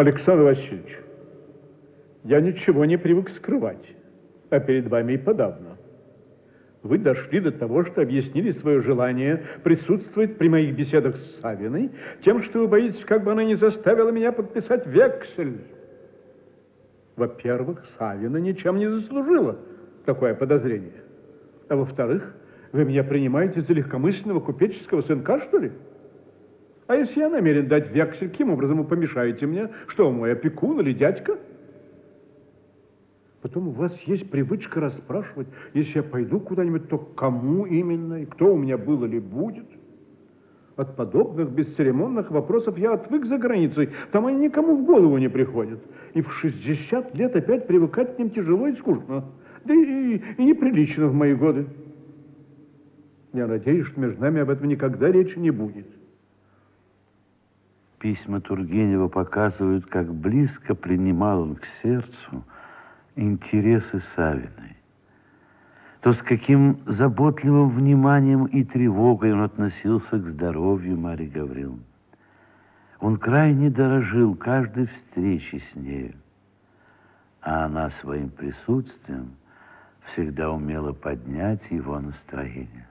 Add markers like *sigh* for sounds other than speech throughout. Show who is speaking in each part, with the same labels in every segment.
Speaker 1: Александр Васильевич, я ничего не привык скрывать, а перед вами и подавно. Вы дошли до того, что объяснили свое желание присутствовать при моих беседах с Савиной тем, что вы боитесь, как бы она не заставила меня подписать вексель. Во-первых, Савина ничем не заслужила такое подозрение. А во-вторых, вы меня принимаете за легкомысленного купеческого сынка, что ли? А если я намерен дать вексель, каким образом вы помешаете мне? Что, мой опекун или дядька? Потом у вас есть привычка расспрашивать, если я пойду куда-нибудь, то кому именно и кто у меня был или будет. От подобных бесцеремонных вопросов я отвык за границей. Там они никому в голову не приходят. И в 60 лет опять привыкать к ним тяжело и скучно. Да и, и неприлично в мои годы. Я надеюсь, что между нами об этом никогда речи не будет.
Speaker 2: Письма Тургенева показывают, как близко принимал он к сердцу интересы Савиной. То, с каким заботливым вниманием и тревогой он относился к здоровью Марии Гавриловны. Он крайне дорожил каждой встречи с нею, а она своим присутствием всегда умела поднять его настроение.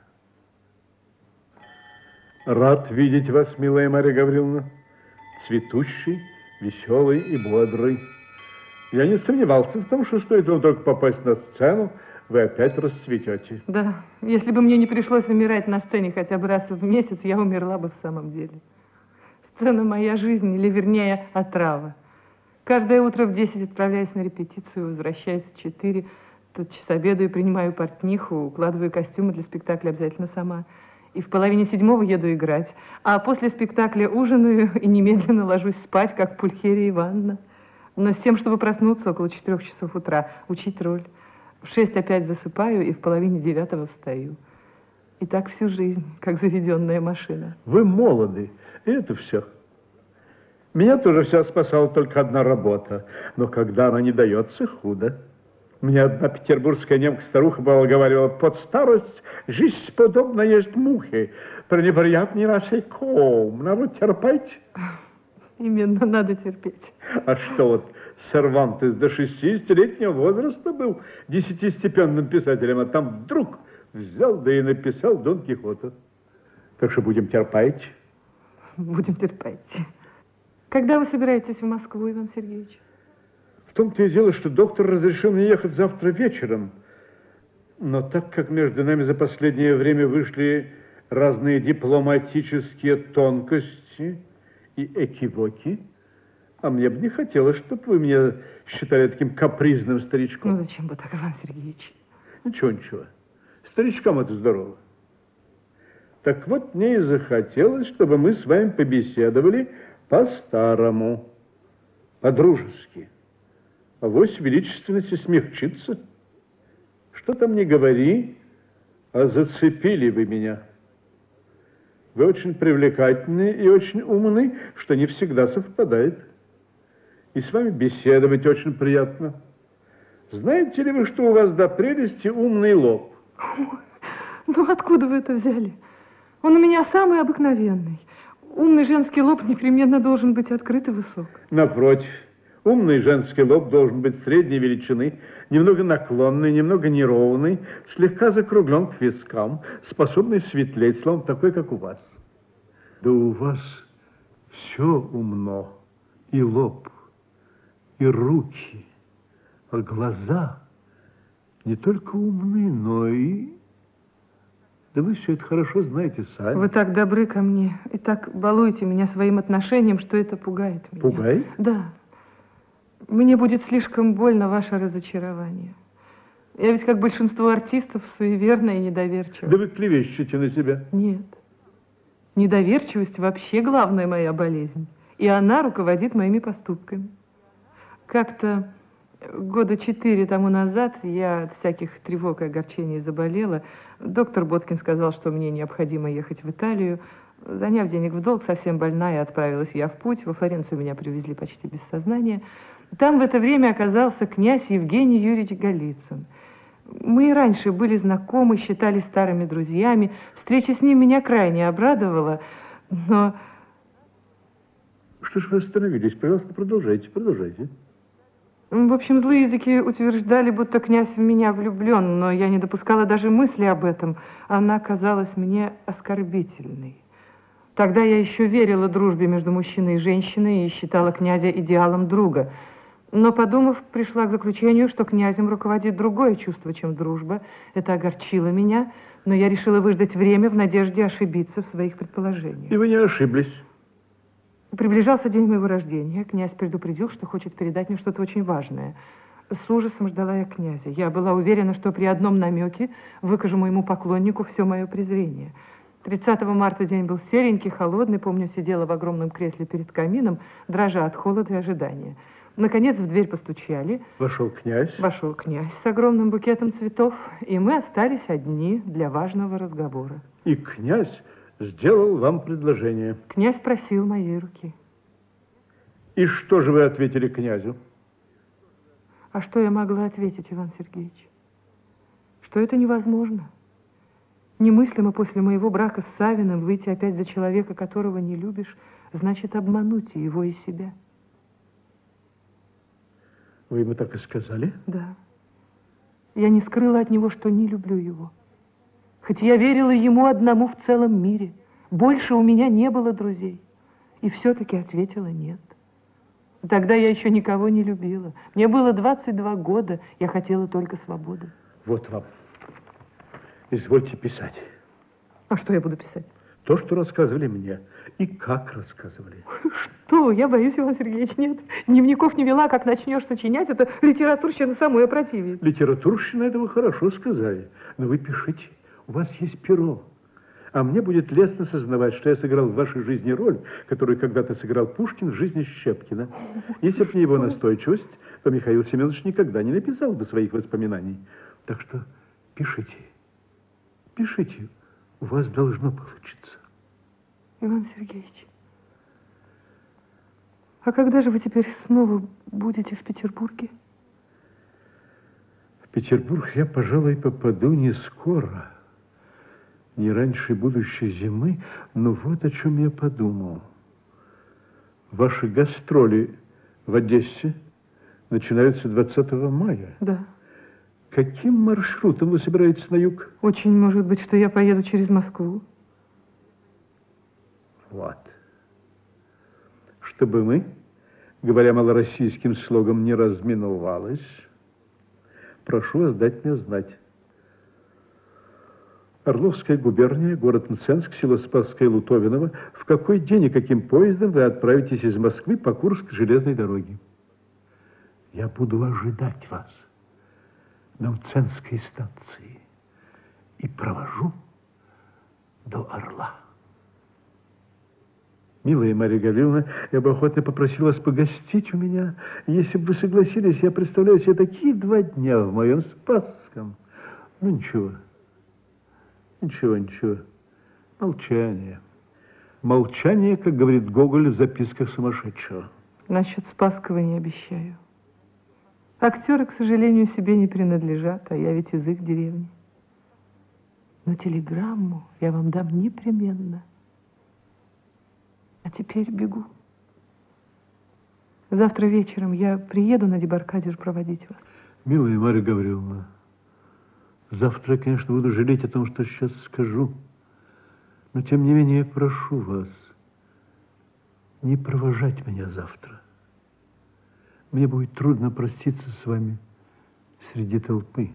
Speaker 1: Рад видеть вас, милая Мария Гавриловна, цветущий, веселый и бодрый. Я не сомневался в том, что стоит вам только попасть на сцену, вы опять расцветете.
Speaker 3: Да, если бы мне не пришлось умирать на сцене хотя бы раз в месяц, я умерла бы в самом деле. Сцена моя жизнь, или вернее, отрава. Каждое утро в 10 отправляюсь на репетицию, возвращаюсь в 4, тотчас обедаю, принимаю портниху, укладываю костюмы для спектакля обязательно сама. И в половине седьмого еду играть. А после спектакля ужинаю и немедленно ложусь спать, как Пульхерия Ивановна. Но с тем, чтобы проснуться около четырех часов утра, учить роль. В шесть опять засыпаю и в половине девятого встаю. И так всю жизнь, как заведенная машина.
Speaker 1: Вы молоды, и это все. Меня тоже вся спасала только одна работа, но когда она не дается, худо. Мне одна петербургская немка-старуха была говорила, под старость жизнь подобна есть мухи, пренеприятный насеком, надо терпеть. *laughs*
Speaker 3: Именно, надо терпеть.
Speaker 1: А что вот Сервантес до 60-летнего возраста был десятистепенным писателем, а там вдруг взял, да и написал Дон Кихота. Так что будем терпеть.
Speaker 3: Будем терпеть. Когда вы собираетесь в Москву, Иван Сергеевич?
Speaker 1: В том-то и дело, что доктор разрешил мне ехать завтра вечером. Но так как между нами за последнее время вышли разные дипломатические тонкости и экивоки, а мне бы не хотелось, чтобы вы меня считали таким капризным старичком.
Speaker 3: Ну, зачем бы так, Иван Сергеевич?
Speaker 1: Ничего, ничего. Старичкам это здорово. Так вот, мне и захотелось, чтобы мы с вами побеседовали по-старому, по-дружески. Авось величественности смягчится. Что там не говори, а зацепили вы меня. Вы очень привлекательны и очень умны, что не всегда совпадает. И с вами беседовать очень приятно. Знаете ли вы, что у вас до прелести умный лоб?
Speaker 3: Ну, откуда вы это взяли? Он у меня самый обыкновенный. Умный женский лоб непременно должен быть открыт и высок.
Speaker 1: Напротив, умный женский лоб должен быть средней величины, немного наклонный, немного неровный, слегка закруглен к вискам, способный светлеть, словом, такой, как у вас. Да у вас все умно, и лоб, и руки, а глаза не только умны, но и... Да вы все это хорошо знаете сами.
Speaker 3: Вы так добры ко мне и так балуете меня своим отношением, что это пугает меня.
Speaker 1: Пугает?
Speaker 3: Да. Мне будет слишком больно ваше разочарование. Я ведь, как большинство артистов, суеверная и недоверчивая.
Speaker 1: Да вы клевещете на себя.
Speaker 3: Нет. Недоверчивость вообще главная моя болезнь. И она руководит моими поступками. Как-то года четыре тому назад я от всяких тревог и огорчений заболела. Доктор Боткин сказал, что мне необходимо ехать в Италию. Заняв денег в долг, совсем больная, отправилась я в путь. Во Флоренцию меня привезли почти без сознания. Там в это время оказался князь Евгений Юрьевич Голицын. Мы и раньше были знакомы, считали старыми друзьями. Встреча с ним меня крайне обрадовала, но
Speaker 1: Что же вы остановились? Пожалуйста, продолжайте, продолжайте.
Speaker 3: В общем, злые языки утверждали, будто князь в меня влюблен, но я не допускала даже мысли об этом. Она казалась мне оскорбительной. Тогда я еще верила дружбе между мужчиной и женщиной и считала князя идеалом друга. Но, подумав, пришла к заключению, что князем руководит другое чувство, чем дружба. Это огорчило меня, но я решила выждать время в надежде ошибиться в своих предположениях.
Speaker 1: И вы не ошиблись.
Speaker 3: Приближался день моего рождения. Князь предупредил, что хочет передать мне что-то очень важное. С ужасом ждала я князя. Я была уверена, что при одном намеке выкажу моему поклоннику все мое презрение. 30 марта день был серенький, холодный. Помню, сидела в огромном кресле перед камином, дрожа от холода и ожидания. Наконец в дверь постучали.
Speaker 1: Вошел князь.
Speaker 3: Вошел князь с огромным букетом цветов, и мы остались одни для важного разговора.
Speaker 1: И князь сделал вам предложение.
Speaker 3: Князь просил моей руки.
Speaker 1: И что же вы ответили князю?
Speaker 3: А что я могла ответить, Иван Сергеевич? Что это невозможно. Немыслимо после моего брака с Савиным выйти опять за человека, которого не любишь, значит обмануть и его и себя.
Speaker 1: Вы ему так и сказали?
Speaker 3: Да. Я не скрыла от него, что не люблю его. Хоть я верила ему одному в целом мире. Больше у меня не было друзей. И все-таки ответила нет. Тогда я еще никого не любила. Мне было 22 года, я хотела только свободы.
Speaker 1: Вот вам. Извольте писать.
Speaker 3: А что я буду писать?
Speaker 1: То, что рассказывали мне. И как рассказывали.
Speaker 3: Что? Я боюсь, Иван Сергеевич, нет. Дневников не вела, как начнешь сочинять, это литературщина самой опротивит.
Speaker 1: Литературщина этого хорошо сказали. Но вы пишите. У вас есть перо. А мне будет лестно сознавать, что я сыграл в вашей жизни роль, которую когда-то сыграл Пушкин в жизни Щепкина. Если бы не его настойчивость, то Михаил Семенович никогда не написал бы своих воспоминаний. Так что пишите, пишите, у вас должно получиться.
Speaker 3: Иван Сергеевич, а когда же вы теперь снова будете в Петербурге?
Speaker 1: В Петербург я, пожалуй, попаду не скоро, не раньше будущей зимы, но вот о чем я подумал. Ваши гастроли в Одессе начинаются 20 мая.
Speaker 3: Да.
Speaker 1: Каким маршрутом вы собираетесь на юг?
Speaker 3: Очень может быть, что я поеду через Москву.
Speaker 1: Вот. Чтобы мы, говоря малороссийским слогом, не разминувалось, прошу вас дать мне знать. Орловская губерния, город Мценск, село Спасское Лутовиново. В какой день и каким поездом вы отправитесь из Москвы по Курск железной дороге? Я буду ожидать вас на станции и провожу до Орла. Милая Марья Гавриловна, я бы охотно попросила вас погостить у меня. Если бы вы согласились, я представляю себе такие два дня в моем Спасском. Ну, ничего. Ничего, ничего. Молчание. Молчание, как говорит Гоголь в записках сумасшедшего.
Speaker 3: Насчет Спасского не обещаю. Актеры, к сожалению, себе не принадлежат, а я ведь из их деревни. Но телеграмму я вам дам непременно. А теперь бегу. Завтра вечером я приеду на дебаркадер проводить вас.
Speaker 1: Милая Марья Гавриловна, завтра конечно, буду жалеть о том, что сейчас скажу. Но, тем не менее, я прошу вас не провожать меня завтра. Мне будет трудно проститься с вами среди толпы.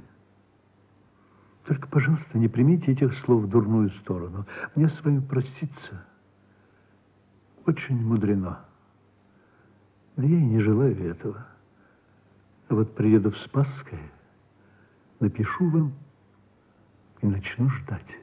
Speaker 1: Только, пожалуйста, не примите этих слов в дурную сторону. Мне с вами проститься очень мудрено. Но я и не желаю этого. А вот приеду в Спасское, напишу вам и начну ждать.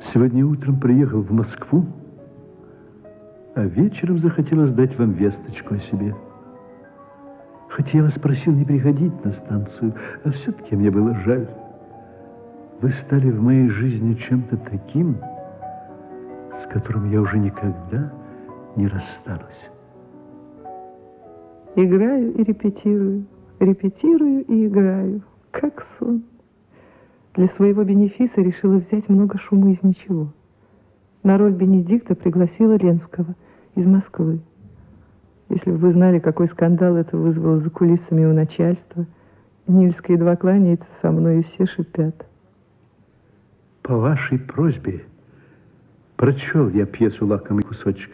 Speaker 1: Сегодня утром приехал в Москву, а вечером захотелось дать вам весточку о себе. Хоть я вас просил не приходить на станцию, а все-таки мне было жаль. Вы стали в моей жизни чем-то таким, с которым я уже никогда не расстанусь.
Speaker 3: Играю и репетирую, репетирую и играю, как сон. Для своего бенефиса решила взять много шума из ничего. На роль Бенедикта пригласила Ленского из Москвы. Если бы вы знали, какой скандал это вызвало за кулисами у начальства, Нильский едва кланяется со мной, и все шипят.
Speaker 1: По вашей просьбе прочел я пьесу «Лакомый кусочек».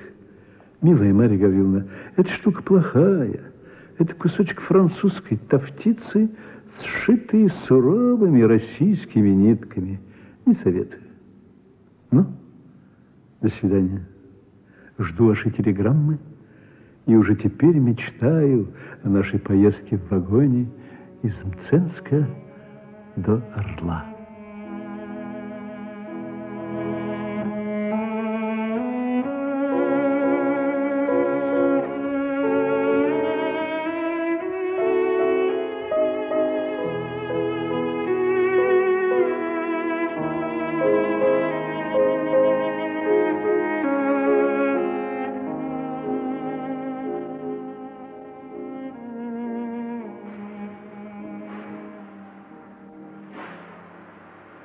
Speaker 1: Милая Марья Гавриловна, эта штука плохая. Это кусочек французской тафтицы, сшитый суровыми российскими нитками. Не советую. Ну, до свидания. Жду вашей телеграммы. И уже теперь мечтаю о нашей поездке в вагоне из Мценска до Орла.